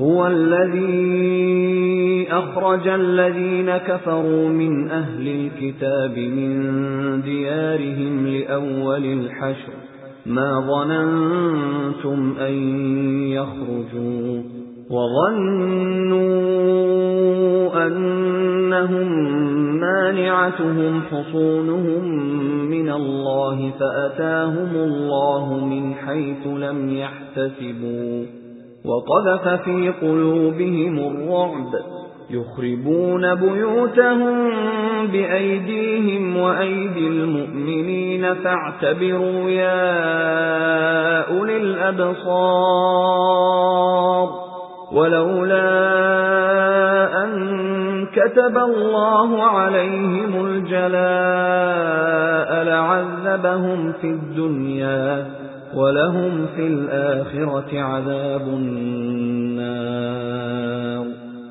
هو الذي أخرج الذين كفروا من أهل الكتاب من ديارهم لأول الحشر. ما ظننتم أن يخرجوا وظنوا أنهم مانعتهم حصونهم من الله فأتاهم الله من حيث لم يحتسبوا. وقذف في قلوبهم الرعب يخربون بيوتهم بأيديهم وأيدي المؤمنين فاعتبروا يا أولي الأبصار. ولولا أن كتب الله عليهم الجلاء لعذبهم في الدنيا. ولهم في الآخرة عذاب النار.